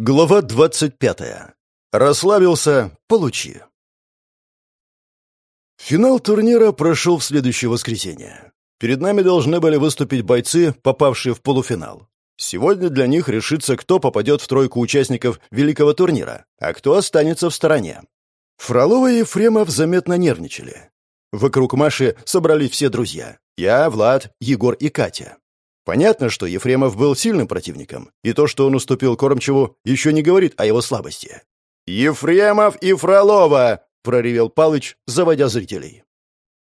Глава 25. Расслабился – получи. Финал турнира прошел в следующее воскресенье. Перед нами должны были выступить бойцы, попавшие в полуфинал. Сегодня для них решится, кто попадет в тройку участников великого турнира, а кто останется в стороне. Фролова и Ефремов заметно нервничали. Вокруг Маши собрались все друзья. Я, Влад, Егор и Катя. Понятно, что Ефремов был сильным противником, и то, что он уступил Кормчеву, еще не говорит о его слабости. «Ефремов и Фролова!» — проревел Палыч, заводя зрителей.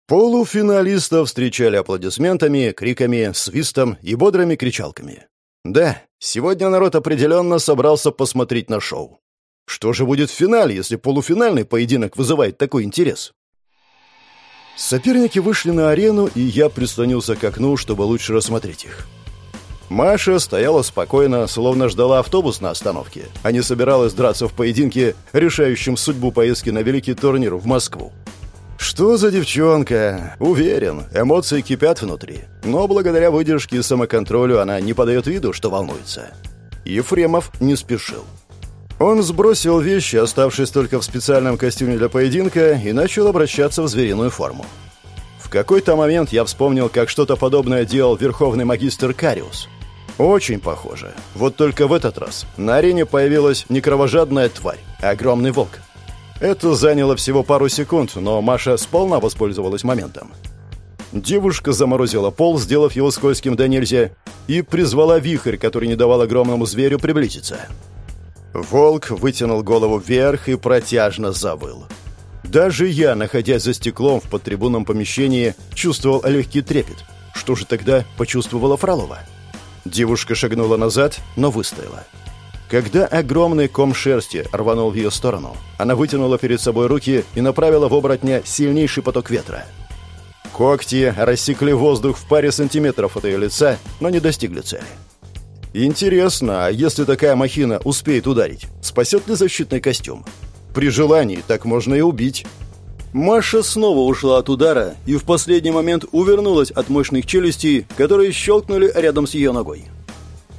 Полуфиналистов встречали аплодисментами, криками, свистом и бодрыми кричалками. Да, сегодня народ определенно собрался посмотреть на шоу. Что же будет в финале, если полуфинальный поединок вызывает такой интерес? Соперники вышли на арену, и я прислонился к окну, чтобы лучше рассмотреть их. Маша стояла спокойно, словно ждала автобус на остановке, а не собиралась драться в поединке, решающем судьбу поездки на великий турнир в Москву. Что за девчонка? Уверен, эмоции кипят внутри. Но благодаря выдержке и самоконтролю она не подает виду, что волнуется. Ефремов не спешил. Он сбросил вещи, оставшись только в специальном костюме для поединка, и начал обращаться в звериную форму. В какой-то момент я вспомнил, как что-то подобное делал верховный магистр Кариус. Очень похоже. Вот только в этот раз на арене появилась не кровожадная тварь, а огромный волк. Это заняло всего пару секунд, но Маша сполна воспользовалась моментом. Девушка заморозила пол, сделав его скользким до нельзя, и призвала вихрь, который не давал огромному зверю приблизиться. Волк вытянул голову вверх и протяжно завыл. Даже я, находясь за стеклом в подтрибунном помещении, чувствовал легкий трепет. Что же тогда почувствовала Фролова? Девушка шагнула назад, но выстояла. Когда огромный ком шерсти рванул в ее сторону, она вытянула перед собой руки и направила в оборотня сильнейший поток ветра. Когти рассекли воздух в паре сантиметров от ее лица, но не достигли цели. Интересно, а если такая махина успеет ударить, спасет ли защитный костюм? При желании так можно и убить. Маша снова ушла от удара и в последний момент увернулась от мощных челюстей, которые щелкнули рядом с ее ногой.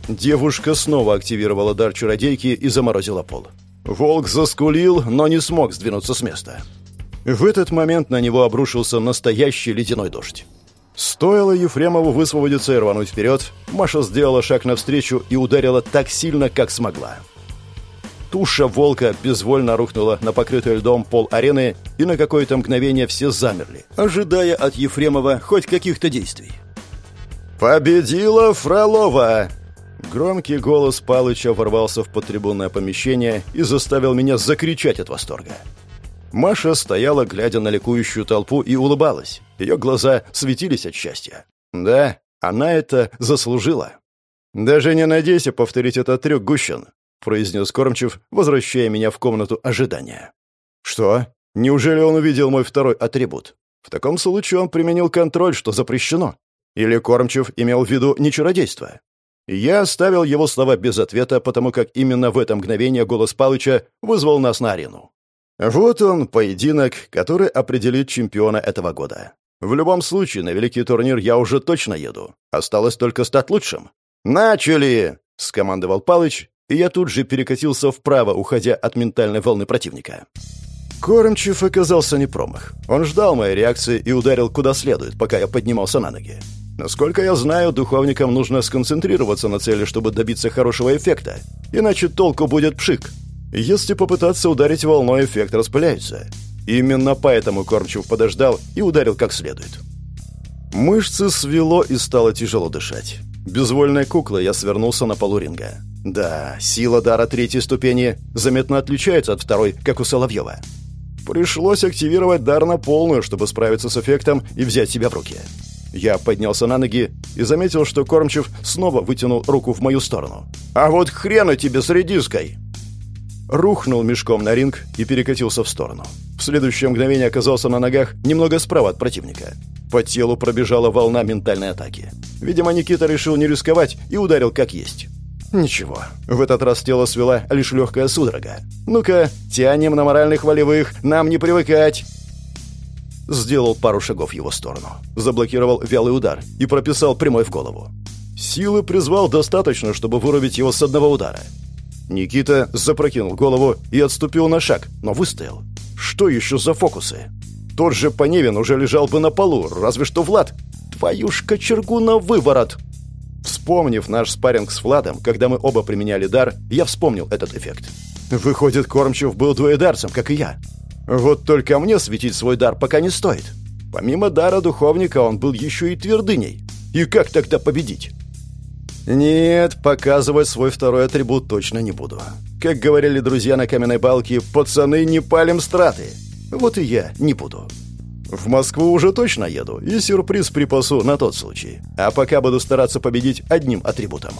Девушка снова активировала дар чародейки и заморозила пол. Волк заскулил, но не смог сдвинуться с места. В этот момент на него обрушился настоящий ледяной дождь. Стоило Ефремову высвободиться и рвануть вперед, Маша сделала шаг навстречу и ударила так сильно, как смогла. Туша волка безвольно рухнула на покрытый льдом пол арены, и на какое-то мгновение все замерли, ожидая от Ефремова хоть каких-то действий. «Победила Фролова!» Громкий голос Палыча ворвался в подтрибунное помещение и заставил меня закричать от восторга. Маша стояла, глядя на ликующую толпу, и улыбалась. Ее глаза светились от счастья. Да, она это заслужила. «Даже не надейся повторить этот трюк, Гущин», — произнес Кормчев, возвращая меня в комнату ожидания. «Что? Неужели он увидел мой второй атрибут? В таком случае он применил контроль, что запрещено. Или Кормчев имел в виду не чародейство?» Я оставил его слова без ответа, потому как именно в это мгновение голос Палыча вызвал нас на арену. Вот он, поединок, который определит чемпиона этого года. В любом случае, на великий турнир я уже точно еду. Осталось только стать лучшим. «Начали!» — скомандовал Палыч, и я тут же перекатился вправо, уходя от ментальной волны противника. Кормчев оказался не промах. Он ждал моей реакции и ударил куда следует, пока я поднимался на ноги. Насколько я знаю, духовникам нужно сконцентрироваться на цели, чтобы добиться хорошего эффекта. Иначе толку будет пшик. Если попытаться ударить волной, эффект распыляется. Именно поэтому Кормчев подождал и ударил как следует. Мышцы свело и стало тяжело дышать. Безвольной куклой я свернулся на полу ринга. Да, сила дара третьей ступени заметно отличается от второй, как у Соловьева. Пришлось активировать дар на полную, чтобы справиться с эффектом и взять себя в руки. Я поднялся на ноги и заметил, что Кормчев снова вытянул руку в мою сторону. «А вот хрена тебе с редиской!» Рухнул мешком на ринг и перекатился в сторону. В следующее мгновение оказался на ногах немного справа от противника. По телу пробежала волна ментальной атаки. Видимо, Никита решил не рисковать и ударил как есть. Ничего, в этот раз тело свела лишь легкая судорога. «Ну-ка, тянем на моральных волевых, нам не привыкать!» Сделал пару шагов в его сторону. Заблокировал вялый удар и прописал прямой в голову. Силы призвал достаточно, чтобы вырубить его с одного удара. Никита запрокинул голову и отступил на шаг, но выстоял. Что еще за фокусы? Тот же Поневин уже лежал бы на полу, разве что Влад. Твою ж кочергу на выворот! Вспомнив наш спарринг с Владом, когда мы оба применяли дар, я вспомнил этот эффект. Выходит, Кормчев был двоедарцем, как и я. Вот только мне светить свой дар пока не стоит. Помимо дара духовника, он был еще и твердыней. И как тогда победить? Нет, показывать свой второй атрибут точно не буду. Как говорили друзья на каменной балке, пацаны не палим страты. Вот и я не буду. В Москву уже точно еду, и сюрприз припасу на тот случай. А пока буду стараться победить одним атрибутом.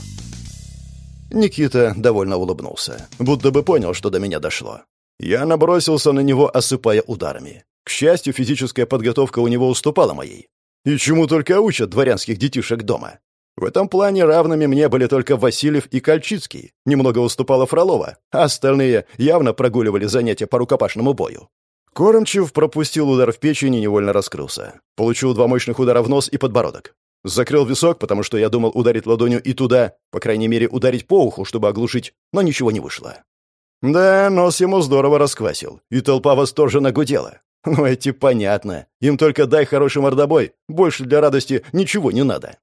Никита довольно улыбнулся, будто бы понял, что до меня дошло. Я набросился на него, осыпая ударами. К счастью, физическая подготовка у него уступала моей. И чему только учат дворянских детишек дома. В этом плане равными мне были только Васильев и Кольчицкий. Немного уступала Фролова, а остальные явно прогуливали занятия по рукопашному бою. Кормчев пропустил удар в печень и невольно раскрылся. Получил два мощных удара в нос и подбородок. Закрыл висок, потому что я думал ударить ладонью и туда, по крайней мере, ударить по уху, чтобы оглушить, но ничего не вышло. Да, нос ему здорово расквасил, и толпа восторженно гудела. Ну, эти понятно. Им только дай хороший мордобой, больше для радости ничего не надо.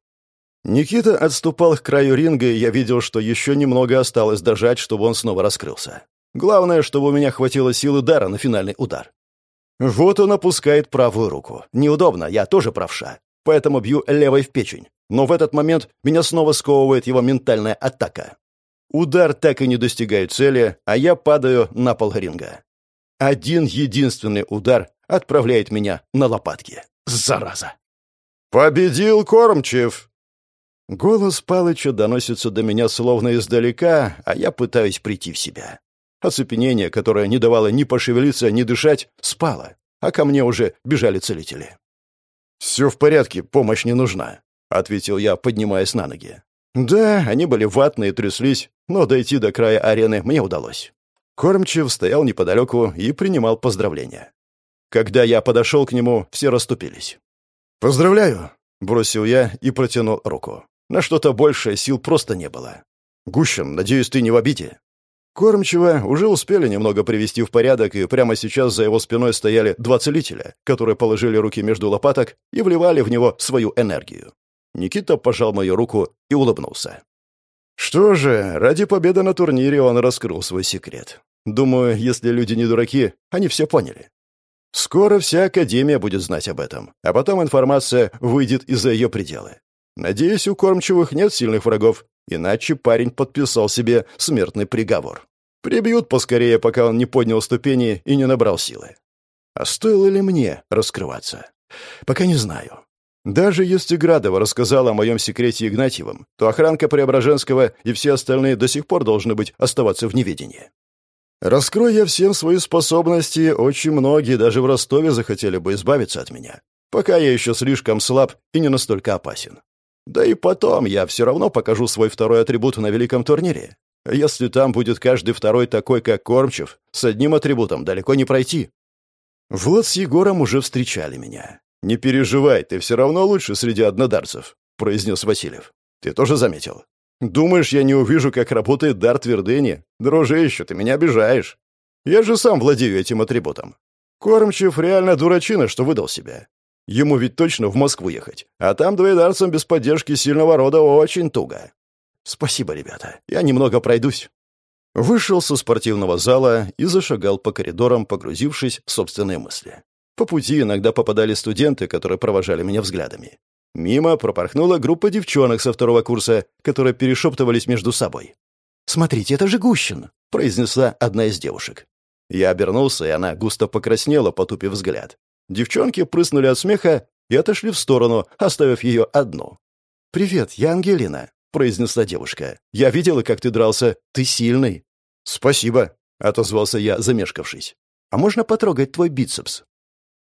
Никита отступал к краю ринга, и я видел, что еще немного осталось дожать, чтобы он снова раскрылся. Главное, чтобы у меня хватило силы дара на финальный удар. Вот он опускает правую руку. Неудобно, я тоже правша. Поэтому бью левой в печень. Но в этот момент меня снова сковывает его ментальная атака. Удар так и не достигает цели, а я падаю на пол ринга. Один единственный удар отправляет меня на лопатки. Зараза! «Победил Кормчев!» Голос Палыча доносится до меня словно издалека, а я пытаюсь прийти в себя. Оцепенение, которое не давало ни пошевелиться, ни дышать, спало, а ко мне уже бежали целители. «Все в порядке, помощь не нужна», — ответил я, поднимаясь на ноги. Да, они были ватные, тряслись, но дойти до края арены мне удалось. Кормчев стоял неподалеку и принимал поздравления. Когда я подошел к нему, все расступились. «Поздравляю!» — бросил я и протянул руку. На что-то большее сил просто не было. «Гущин, надеюсь, ты не в обиде?» Кормчего уже успели немного привести в порядок, и прямо сейчас за его спиной стояли два целителя, которые положили руки между лопаток и вливали в него свою энергию. Никита пожал мою руку и улыбнулся. Что же, ради победы на турнире он раскрыл свой секрет. Думаю, если люди не дураки, они все поняли. Скоро вся Академия будет знать об этом, а потом информация выйдет из-за ее пределы. Надеюсь, у кормчевых нет сильных врагов, иначе парень подписал себе смертный приговор. Прибьют поскорее, пока он не поднял ступени и не набрал силы. А стоило ли мне раскрываться? Пока не знаю. Даже если Градова рассказала о моем секрете Игнатьевым, то охранка Преображенского и все остальные до сих пор должны быть оставаться в неведении. Раскрой я всем свои способности, очень многие даже в Ростове захотели бы избавиться от меня, пока я еще слишком слаб и не настолько опасен. Да и потом я все равно покажу свой второй атрибут на великом турнире. Если там будет каждый второй такой, как Кормчев, с одним атрибутом далеко не пройти. Влад с Егором уже встречали меня. «Не переживай, ты все равно лучше среди однодарцев», — произнес Васильев. «Ты тоже заметил? Думаешь, я не увижу, как работает дар твердыни? Дружище, ты меня обижаешь. Я же сам владею этим атрибутом. Кормчев реально дурачина, что выдал себя. Ему ведь точно в Москву ехать. А там двоедарцам без поддержки сильного рода очень туго. Спасибо, ребята. Я немного пройдусь. Вышел со спортивного зала и зашагал по коридорам, погрузившись в собственные мысли. По пути иногда попадали студенты, которые провожали меня взглядами. Мимо пропорхнула группа девчонок со второго курса, которые перешептывались между собой. «Смотрите, это же Гущин!» — произнесла одна из девушек. Я обернулся, и она густо покраснела, потупив взгляд. Девчонки прыснули от смеха и отошли в сторону, оставив ее одну. «Привет, я Ангелина», — произнесла девушка. «Я видела, как ты дрался. Ты сильный». «Спасибо», — отозвался я, замешкавшись. «А можно потрогать твой бицепс?»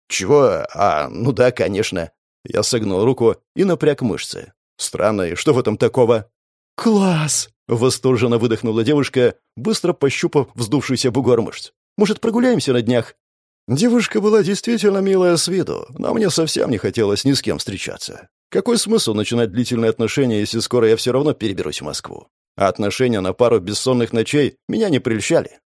«Чего? А, ну да, конечно». Я согнул руку и напряг мышцы. «Странно, и что в этом такого?» «Класс!» — восторженно выдохнула девушка, быстро пощупав вздувшийся бугор мышц. «Может, прогуляемся на днях?» Девушка была действительно милая с виду, но мне совсем не хотелось ни с кем встречаться. Какой смысл начинать длительные отношения, если скоро я все равно переберусь в Москву? а отношения на пару бессонных ночей меня не прельщали.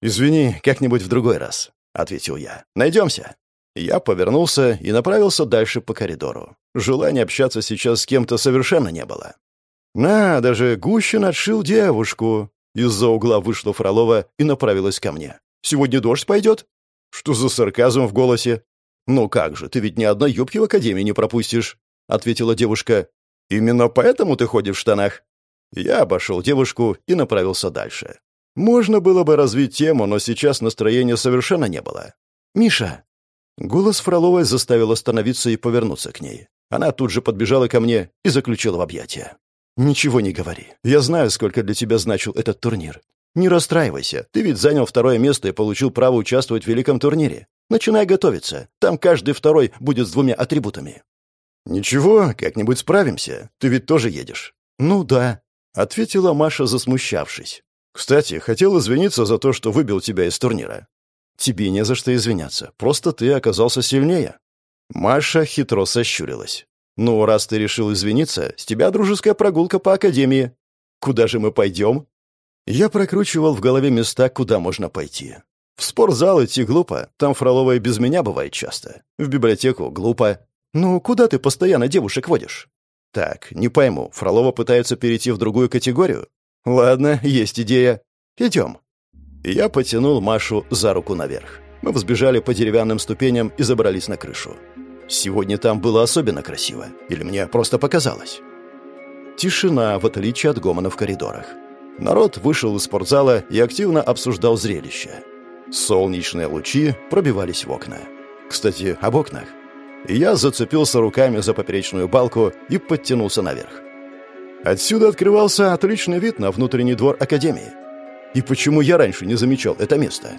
«Извини, как-нибудь в другой раз», — ответил я. «Найдемся». Я повернулся и направился дальше по коридору. Желания общаться сейчас с кем-то совершенно не было. «На, даже Гущин отшил девушку!» Из-за угла вышла Фролова и направилась ко мне. «Сегодня дождь пойдет?» «Что за сарказм в голосе?» «Ну как же, ты ведь ни одной юбки в академии не пропустишь», — ответила девушка. «Именно поэтому ты ходишь в штанах?» Я обошел девушку и направился дальше. Можно было бы развить тему, но сейчас настроения совершенно не было. «Миша!» Голос Фроловой заставил остановиться и повернуться к ней. Она тут же подбежала ко мне и заключила в объятия. «Ничего не говори. Я знаю, сколько для тебя значил этот турнир. Не расстраивайся. Ты ведь занял второе место и получил право участвовать в великом турнире. Начинай готовиться. Там каждый второй будет с двумя атрибутами». «Ничего, как-нибудь справимся. Ты ведь тоже едешь». «Ну да», — ответила Маша, засмущавшись. «Кстати, хотел извиниться за то, что выбил тебя из турнира». «Тебе не за что извиняться. Просто ты оказался сильнее». Маша хитро сощурилась. «Ну, раз ты решил извиниться, с тебя дружеская прогулка по академии. Куда же мы пойдем?» Я прокручивал в голове места, куда можно пойти. В спортзал идти глупо, там Фролова и без меня бывает часто. В библиотеку глупо. Ну, куда ты постоянно девушек водишь? Так, не пойму, Фролова пытается перейти в другую категорию? Ладно, есть идея. Идем. Я потянул Машу за руку наверх. Мы взбежали по деревянным ступеням и забрались на крышу. Сегодня там было особенно красиво. Или мне просто показалось. Тишина, в отличие от гомона в коридорах. Народ вышел из спортзала и активно обсуждал зрелище. Солнечные лучи пробивались в окна. Кстати, об окнах. Я зацепился руками за поперечную балку и подтянулся наверх. Отсюда открывался отличный вид на внутренний двор Академии. И почему я раньше не замечал это место?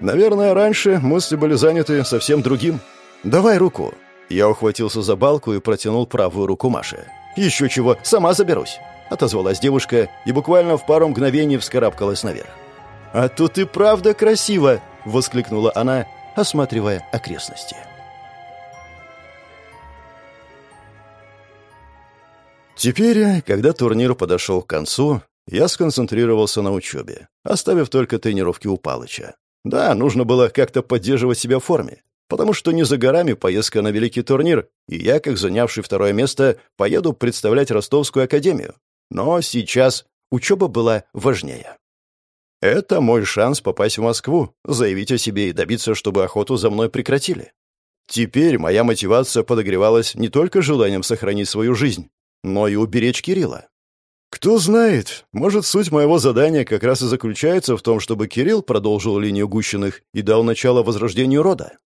Наверное, раньше мысли были заняты совсем другим. «Давай руку». Я ухватился за балку и протянул правую руку Маше. «Еще чего, сама заберусь», — отозвалась девушка и буквально в пару мгновений вскарабкалась наверх. «А тут и правда красиво!» — воскликнула она, осматривая окрестности. Теперь, когда турнир подошел к концу, я сконцентрировался на учебе, оставив только тренировки у Палыча. Да, нужно было как-то поддерживать себя в форме, потому что не за горами поездка на великий турнир, и я, как занявший второе место, поеду представлять Ростовскую академию. Но сейчас учеба была важнее. Это мой шанс попасть в Москву, заявить о себе и добиться, чтобы охоту за мной прекратили. Теперь моя мотивация подогревалась не только желанием сохранить свою жизнь, но и уберечь Кирилла. Кто знает, может, суть моего задания как раз и заключается в том, чтобы Кирилл продолжил линию Гущиных и дал начало возрождению рода.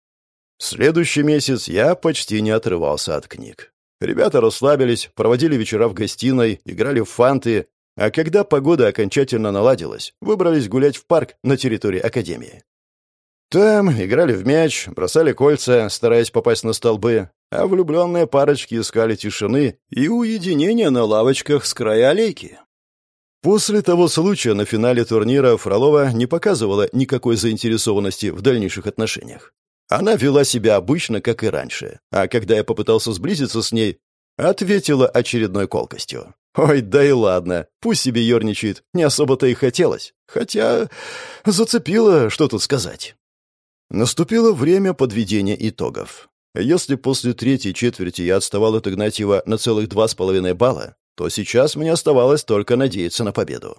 Следующий месяц я почти не отрывался от книг. Ребята расслабились, проводили вечера в гостиной, играли в фанты, а когда погода окончательно наладилась, выбрались гулять в парк на территории Академии. Там играли в мяч, бросали кольца, стараясь попасть на столбы, а влюбленные парочки искали тишины и уединения на лавочках с края аллейки. После того случая на финале турнира Фролова не показывала никакой заинтересованности в дальнейших отношениях. Она вела себя обычно, как и раньше, а когда я попытался сблизиться с ней, ответила очередной колкостью. «Ой, да и ладно, пусть себе ерничает, не особо-то и хотелось. Хотя зацепило, что тут сказать». Наступило время подведения итогов. Если после третьей четверти я отставал от Игнатьева на целых два с половиной балла, то сейчас мне оставалось только надеяться на победу.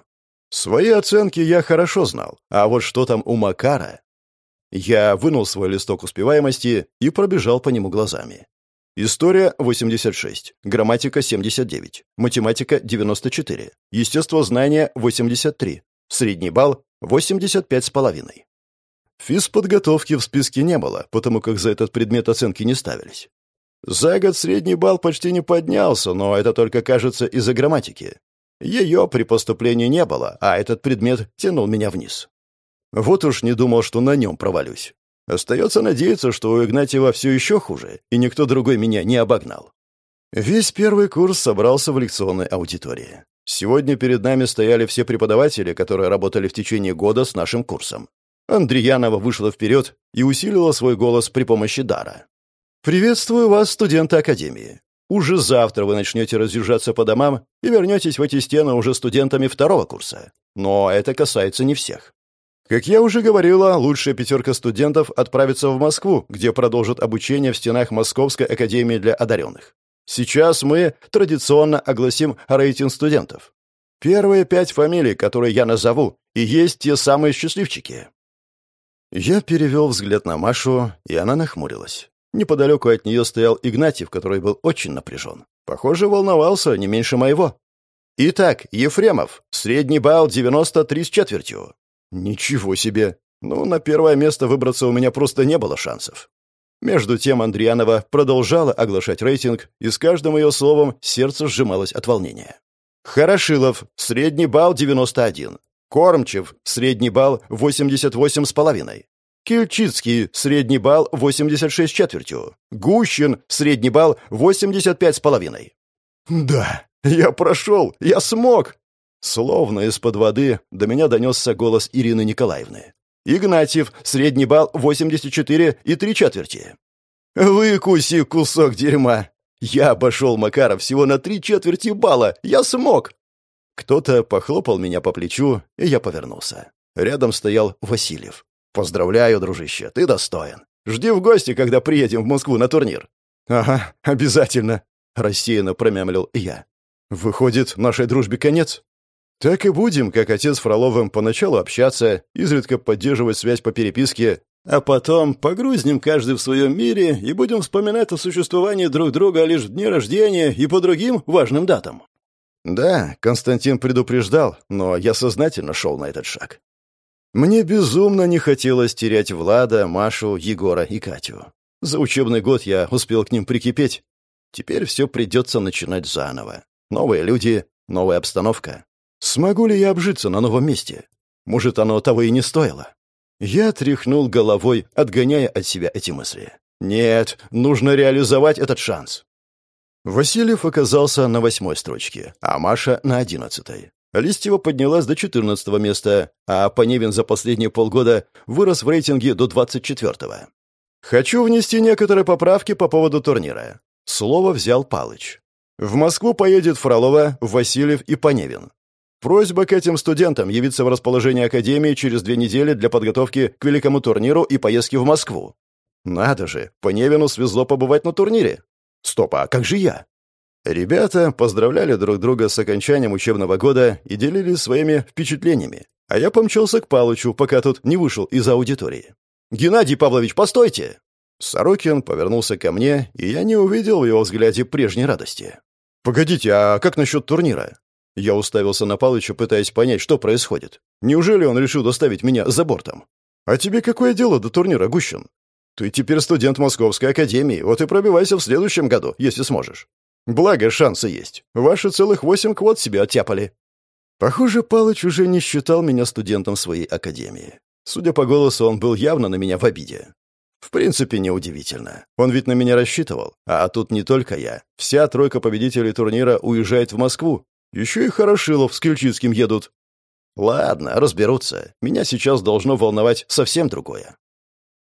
Свои оценки я хорошо знал, а вот что там у Макара... Я вынул свой листок успеваемости и пробежал по нему глазами. История — 86, грамматика — 79, математика — 94, естествознание — 83, средний балл — 85 с половиной. Физподготовки в списке не было, потому как за этот предмет оценки не ставились. За год средний балл почти не поднялся, но это только кажется из-за грамматики. Ее при поступлении не было, а этот предмет тянул меня вниз. Вот уж не думал, что на нем провалюсь. Остается надеяться, что у Игнатьева все еще хуже, и никто другой меня не обогнал. Весь первый курс собрался в лекционной аудитории. Сегодня перед нами стояли все преподаватели, которые работали в течение года с нашим курсом. Андреянова вышла вперед и усилила свой голос при помощи дара. «Приветствую вас, студенты Академии. Уже завтра вы начнете разъезжаться по домам и вернетесь в эти стены уже студентами второго курса. Но это касается не всех. Как я уже говорила, лучшая пятерка студентов отправится в Москву, где продолжат обучение в стенах Московской академии для одаренных. Сейчас мы традиционно огласим рейтинг студентов. Первые пять фамилий, которые я назову, и есть те самые счастливчики. Я перевел взгляд на Машу, и она нахмурилась. Неподалеку от нее стоял Игнатьев, который был очень напряжен. Похоже, волновался не меньше моего. Итак, Ефремов. Средний балл 93 с четвертью. Ничего себе. Ну, на первое место выбраться у меня просто не было шансов. Между тем Андрианова продолжала оглашать рейтинг, и с каждым ее словом сердце сжималось от волнения. Хорошилов. Средний балл 91. Кормчев. Средний балл 88 с половиной. Кильчицкий, средний балл 86 с четвертью. Гущин, средний балл 85 с половиной. Да, я прошел, я смог. Словно из-под воды до меня донесся голос Ирины Николаевны. Игнатьев, средний балл 84 и три четверти. Выкуси кусок дерьма. Я обошел Макара всего на три четверти балла. Я смог. Кто-то похлопал меня по плечу, и я повернулся. Рядом стоял Васильев. «Поздравляю, дружище, ты достоин. Жди в гости, когда приедем в Москву на турнир». «Ага, обязательно», — рассеянно промямлил я. «Выходит, нашей дружбе конец?» «Так и будем, как отец Фроловым, поначалу общаться, изредка поддерживать связь по переписке, а потом погрузнем каждый в своем мире и будем вспоминать о существовании друг друга лишь в дни рождения и по другим важным датам». Да, Константин предупреждал, но я сознательно шел на этот шаг. Мне безумно не хотелось терять Влада, Машу, Егора и Катю. За учебный год я успел к ним прикипеть. Теперь все придется начинать заново. Новые люди, новая обстановка. Смогу ли я обжиться на новом месте? Может, оно того и не стоило? Я тряхнул головой, отгоняя от себя эти мысли. Нет, нужно реализовать этот шанс. Васильев оказался на восьмой строчке, а Маша — на одиннадцатой. Листьева поднялась до 14 места, а Поневин за последние полгода вырос в рейтинге до 24-го. Хочу внести некоторые поправки по поводу турнира. Слово взял Палыч. В Москву поедет Фролова, Васильев и Поневин. Просьба к этим студентам явиться в расположение Академии через две недели для подготовки к великому турниру и поездки в Москву. Надо же, Поневину свезло побывать на турнире. Стоп, а как же я? Ребята поздравляли друг друга с окончанием учебного года и делились своими впечатлениями, а я помчался к Палычу, пока тот не вышел из аудитории. «Геннадий Павлович, постойте!» Сорокин повернулся ко мне, и я не увидел в его взгляде прежней радости. «Погодите, а как насчет турнира?» Я уставился на Палыча, пытаясь понять, что происходит. Неужели он решил доставить меня за бортом? «А тебе какое дело до турнира, Гущин? Ты теперь студент Московской академии, вот и пробивайся в следующем году, если сможешь. Благо, шансы есть. Ваши целых восемь квот себе оттяпали». Похоже, Палыч уже не считал меня студентом своей академии. Судя по голосу, он был явно на меня в обиде. В принципе, неудивительно. Он ведь на меня рассчитывал. А тут не только я. Вся тройка победителей турнира уезжает в Москву. Еще и Хорошилов с Ключицким едут. Ладно, разберутся. Меня сейчас должно волновать совсем другое.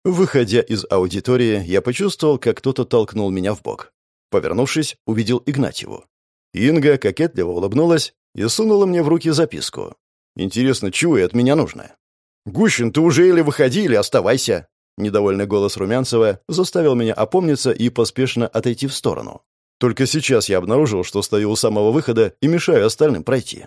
Выходя из аудитории, я почувствовал, как кто-то толкнул меня в бок. Повернувшись, увидел Игнатьеву. Инга кокетливо улыбнулась и сунула мне в руки записку. «Интересно, чего и от меня нужно?» «Гущин, ты уже или выходи, или оставайся!» Недовольный голос Румянцева заставил меня опомниться и поспешно отойти в сторону. Только сейчас я обнаружил, что стою у самого выхода и мешаю остальным пройти.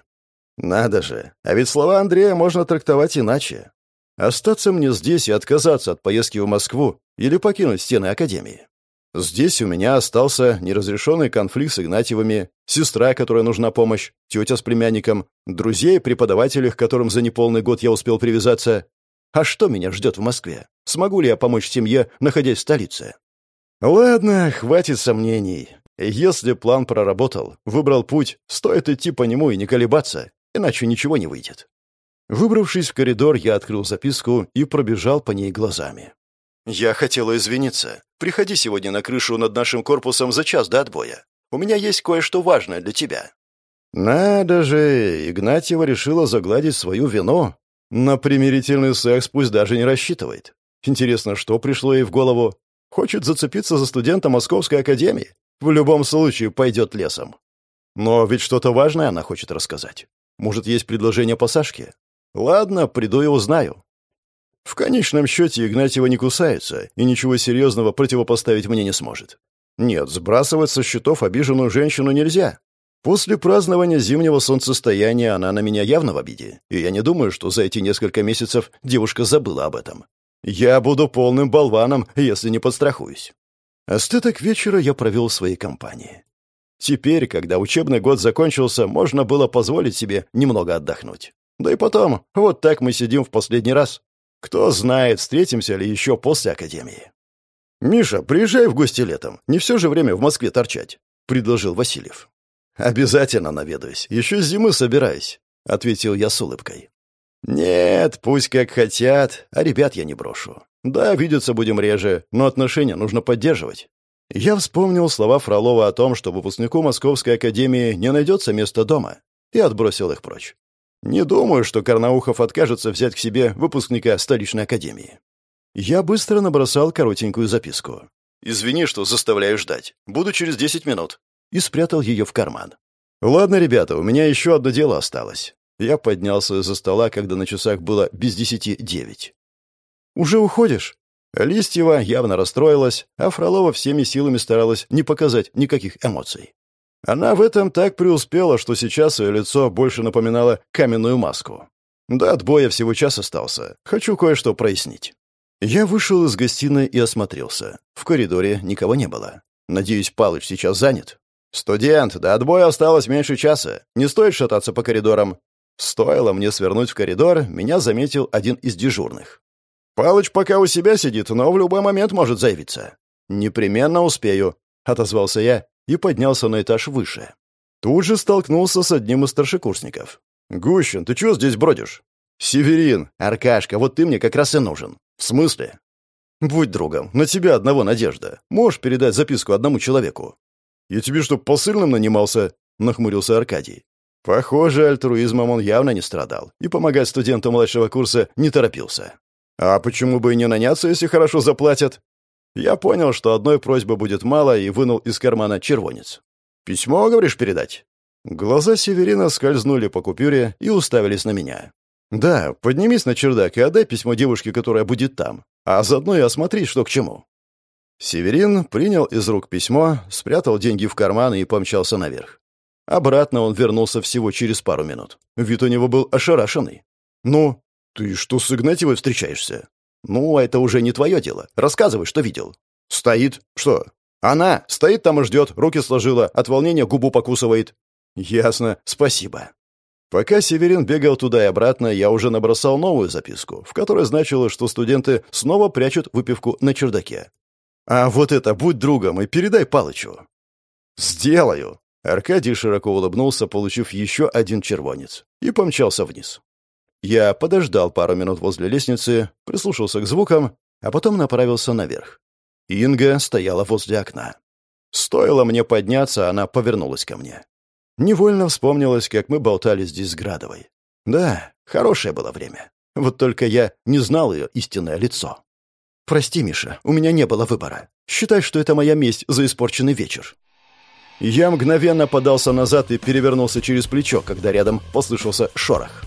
Надо же, а ведь слова Андрея можно трактовать иначе. Остаться мне здесь и отказаться от поездки в Москву или покинуть стены Академии. Здесь у меня остался неразрешенный конфликт с Игнатьевыми, сестра, которой нужна помощь, тетя с племянником, друзей, преподавателей, к которым за неполный год я успел привязаться. А что меня ждет в Москве? Смогу ли я помочь семье, находясь в столице? Ладно, хватит сомнений. Если план проработал, выбрал путь, стоит идти по нему и не колебаться, иначе ничего не выйдет. Выбравшись в коридор, я открыл записку и пробежал по ней глазами. «Я хотела извиниться. Приходи сегодня на крышу над нашим корпусом за час до отбоя. У меня есть кое-что важное для тебя». Надо же, Игнатьева решила загладить свою вину. На примирительный секс пусть даже не рассчитывает. Интересно, что пришло ей в голову? Хочет зацепиться за студента Московской академии? В любом случае пойдет лесом. Но ведь что-то важное она хочет рассказать. Может, есть предложение по Сашке? Ладно, приду и узнаю. В конечном счете Игнатьева не кусается и ничего серьезного противопоставить мне не сможет. Нет, сбрасывать со счетов обиженную женщину нельзя. После празднования зимнего солнцестояния она на меня явно в обиде, и я не думаю, что за эти несколько месяцев девушка забыла об этом. Я буду полным болваном, если не подстрахуюсь. Остаток вечера я провел в своей компании. Теперь, когда учебный год закончился, можно было позволить себе немного отдохнуть. Да и потом, вот так мы сидим в последний раз. Кто знает, встретимся ли еще после академии. «Миша, приезжай в гости летом. Не все же время в Москве торчать», — предложил Васильев. «Обязательно наведаюсь. Еще с зимы собираюсь», — ответил я с улыбкой. «Нет, пусть как хотят, а ребят я не брошу. Да, видеться будем реже, но отношения нужно поддерживать». Я вспомнил слова Фролова о том, что выпускнику Московской академии не найдется места дома, и отбросил их прочь. Не думаю, что Карнаухов откажется взять к себе выпускника столичной академии. Я быстро набросал коротенькую записку. «Извини, что заставляю ждать. Буду через десять минут и спрятал ее в карман. «Ладно, ребята, у меня еще одно дело осталось». Я поднялся из-за стола, когда на часах было без десяти девять. «Уже уходишь?» Листьева явно расстроилась, а Фролова всеми силами старалась не показать никаких эмоций. Она в этом так преуспела, что сейчас ее лицо больше напоминало каменную маску. До отбоя всего час остался. Хочу кое-что прояснить. Я вышел из гостиной и осмотрелся. В коридоре никого не было. Надеюсь, Палыч сейчас занят. «Студент, до отбоя осталось меньше часа. Не стоит шататься по коридорам». Стоило мне свернуть в коридор, меня заметил один из дежурных. «Палыч пока у себя сидит, но в любой момент может заявиться». «Непременно успею», — отозвался я и поднялся на этаж выше. Тут же столкнулся с одним из старшекурсников. «Гущин, ты чего здесь бродишь?» «Северин, Аркашка, вот ты мне как раз и нужен». «В смысле?» «Будь другом, на тебя одного надежда. Можешь передать записку одному человеку?» «Я тебе что, посыльным нанимался?» — нахмурился Аркадий. Похоже, альтруизмом он явно не страдал и помогать студенту младшего курса не торопился. «А почему бы и не наняться, если хорошо заплатят?» Я понял, что одной просьбы будет мало, и вынул из кармана червонец. «Письмо, говоришь, передать?» Глаза Северина скользнули по купюре и уставились на меня. «Да, поднимись на чердак и отдай письмо девушке, которая будет там, а заодно и осмотри, что к чему». Северин принял из рук письмо, спрятал деньги в карман и помчался наверх. Обратно он вернулся всего через пару минут. Вид у него был ошарашенный. «Ну, ты что с Игнатьевой встречаешься?» «Ну, это уже не твое дело. Рассказывай, что видел». «Стоит. Что?» «Она стоит там и ждет, руки сложила, от волнения губу покусывает». «Ясно. Спасибо». Пока Северин бегал туда и обратно, я уже набросал новую записку, в которой значилось, что студенты снова прячут выпивку на чердаке. А вот это, будь другом и передай Палычу. Сделаю. Аркадий широко улыбнулся, получив еще один червонец, и помчался вниз. Я подождал пару минут возле лестницы, прислушался к звукам, а потом направился наверх. Инга стояла возле окна. Стоило мне подняться, она повернулась ко мне. Невольно вспомнилось, как мы болтали здесь с Градовой. Да, хорошее было время. Вот только я не знал ее истинное лицо. «Прости, Миша, у меня не было выбора. Считай, что это моя месть за испорченный вечер». Я мгновенно подался назад и перевернулся через плечо, когда рядом послышался шорох.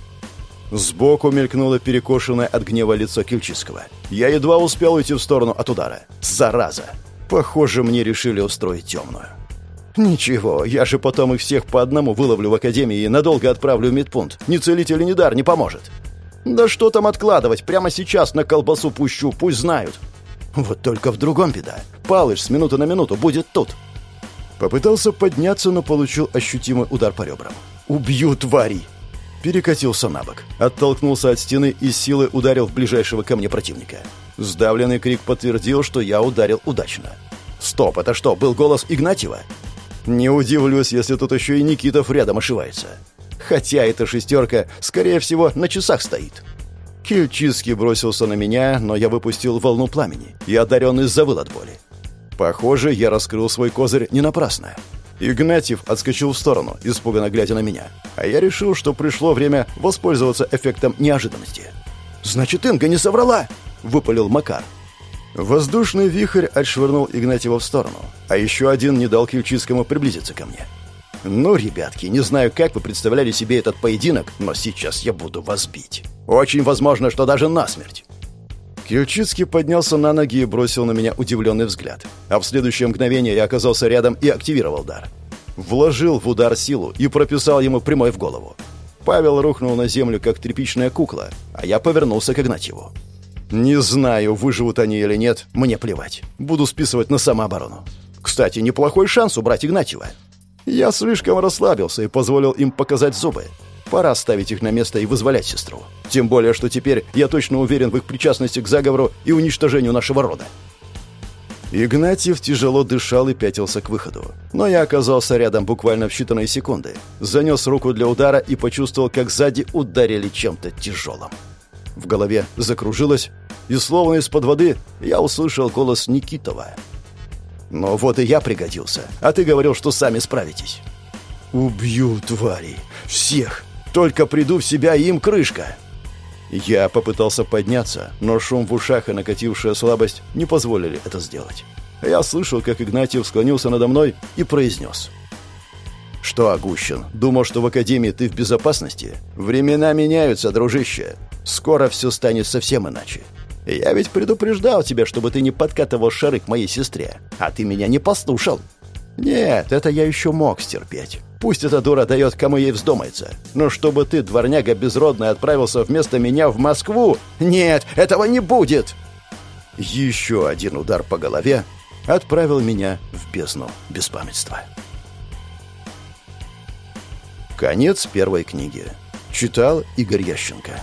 Сбоку мелькнуло перекошенное от гнева лицо Кильчиского. Я едва успел уйти в сторону от удара. Зараза! Похоже, мне решили устроить темную. «Ничего, я же потом их всех по одному выловлю в академии и надолго отправлю в медпункт. Ни целитель, ни дар не поможет». Да что там откладывать? Прямо сейчас на колбасу пущу, пусть знают. Вот только в другом беда. Палыч с минуты на минуту будет тут. Попытался подняться, но получил ощутимый удар по ребрам. «Убью, твари!» Перекатился на бок, оттолкнулся от стены и силой ударил в ближайшего ко мне противника. Сдавленный крик подтвердил, что я ударил удачно. «Стоп, это что, был голос Игнатьева?» «Не удивлюсь, если тут еще и Никитов рядом ошивается. Хотя эта шестерка, скорее всего, на часах стоит. Кильчиский бросился на меня, но я выпустил волну пламени, и одаренный завыл от боли. Похоже, я раскрыл свой козырь не напрасно. Игнатьев отскочил в сторону, испуганно глядя на меня, а я решил, что пришло время воспользоваться эффектом неожиданности. «Значит, Инга не соврала!» — выпалил Макар. Воздушный вихрь отшвырнул Игнатьева в сторону, а еще один не дал Ключицкому приблизиться ко мне. «Ну, ребятки, не знаю, как вы представляли себе этот поединок, но сейчас я буду вас бить. Очень возможно, что даже насмерть». Кильчицкий поднялся на ноги и бросил на меня удивленный взгляд. А в следующее мгновение я оказался рядом и активировал дар. Вложил в удар силу и прописал ему прямой в голову. Павел рухнул на землю, как тряпичная кукла, а я повернулся к Игнатьеву. «Не знаю, выживут они или нет, мне плевать. Буду списывать на самооборону. Кстати, неплохой шанс убрать Игнатьева. Я слишком расслабился и позволил им показать зубы. Пора ставить их на место и вызволять сестру. Тем более, что теперь я точно уверен в их причастности к заговору и уничтожению нашего рода. Игнатьев тяжело дышал и пятился к выходу. Но я оказался рядом буквально в считанные секунды. Занес руку для удара и почувствовал, как сзади ударили чем-то тяжелым. В голове закружилось, и словно из-под воды я услышал голос Никитова — но вот и я пригодился. А ты говорил, что сами справитесь. Убью тварей. Всех. Только приду в себя, им крышка. Я попытался подняться, но шум в ушах и накатившая слабость не позволили это сделать. Я слышал, как Игнатьев склонился надо мной и произнес. «Что, Агущин, думал, что в Академии ты в безопасности? Времена меняются, дружище. Скоро все станет совсем иначе. Я ведь предупреждал тебя, чтобы ты не подкатывал шары к моей сестре. А ты меня не послушал. Нет, это я еще мог стерпеть. Пусть эта дура дает, кому ей вздумается. Но чтобы ты, дворняга безродный, отправился вместо меня в Москву... Нет, этого не будет!» Еще один удар по голове отправил меня в бездну беспамятства. Конец первой книги. Читал Игорь Ященко.